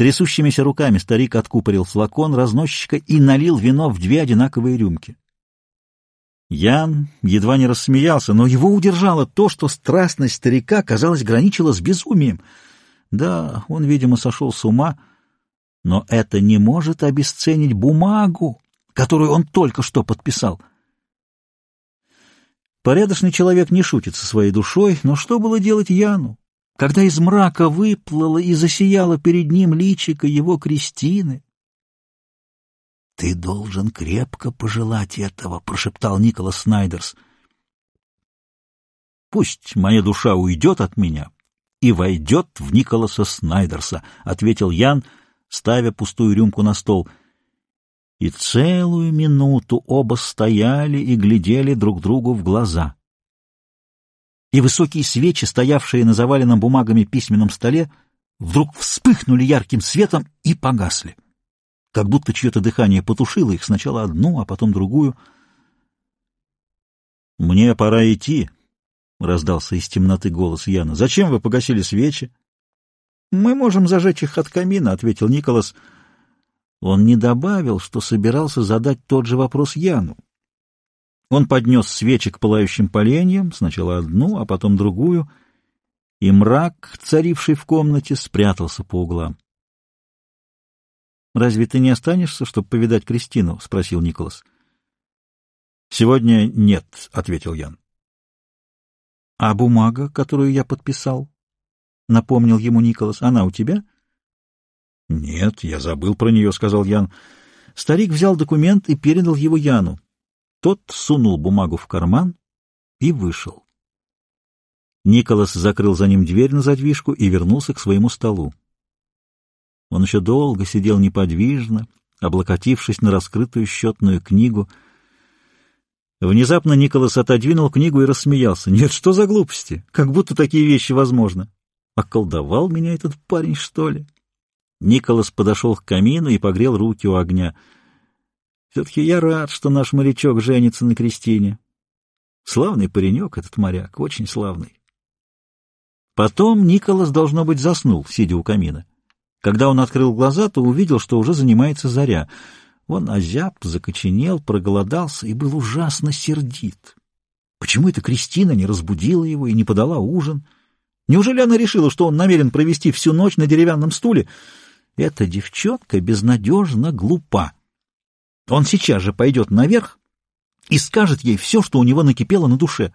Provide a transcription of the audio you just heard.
Трясущимися руками старик откупорил флакон разносчика и налил вино в две одинаковые рюмки. Ян едва не рассмеялся, но его удержало то, что страстность старика, казалось, граничила с безумием. Да, он, видимо, сошел с ума, но это не может обесценить бумагу, которую он только что подписал. Порядочный человек не шутит со своей душой, но что было делать Яну, когда из мрака выплыло и засияло перед ним личико его Кристины? «Ты должен крепко пожелать этого», — прошептал Николас Снайдерс. «Пусть моя душа уйдет от меня и войдет в Николаса Снайдерса», — ответил Ян, ставя пустую рюмку на стол. И целую минуту оба стояли и глядели друг другу в глаза. И высокие свечи, стоявшие на заваленном бумагами письменном столе, вдруг вспыхнули ярким светом и погасли как будто чье-то дыхание потушило их сначала одну, а потом другую. «Мне пора идти», — раздался из темноты голос Яна. «Зачем вы погасили свечи?» «Мы можем зажечь их от камина», — ответил Николас. Он не добавил, что собирался задать тот же вопрос Яну. Он поднес свечи к пылающим поленьям, сначала одну, а потом другую, и мрак, царивший в комнате, спрятался по углам. «Разве ты не останешься, чтобы повидать Кристину?» — спросил Николас. «Сегодня нет», — ответил Ян. «А бумага, которую я подписал?» — напомнил ему Николас. «Она у тебя?» «Нет, я забыл про нее», — сказал Ян. Старик взял документ и передал его Яну. Тот сунул бумагу в карман и вышел. Николас закрыл за ним дверь на задвижку и вернулся к своему столу. Он еще долго сидел неподвижно, облокотившись на раскрытую счетную книгу. Внезапно Николас отодвинул книгу и рассмеялся. «Нет, что за глупости? Как будто такие вещи возможны. Околдовал меня этот парень, что ли?» Николас подошел к камину и погрел руки у огня. «Все-таки я рад, что наш морячок женится на Кристине. Славный паренек этот моряк, очень славный». Потом Николас, должно быть, заснул, сидя у камина. Когда он открыл глаза, то увидел, что уже занимается заря. Он озяб, закоченел, проголодался и был ужасно сердит. Почему это Кристина не разбудила его и не подала ужин? Неужели она решила, что он намерен провести всю ночь на деревянном стуле? Эта девчонка безнадежно глупа. Он сейчас же пойдет наверх и скажет ей все, что у него накипело на душе.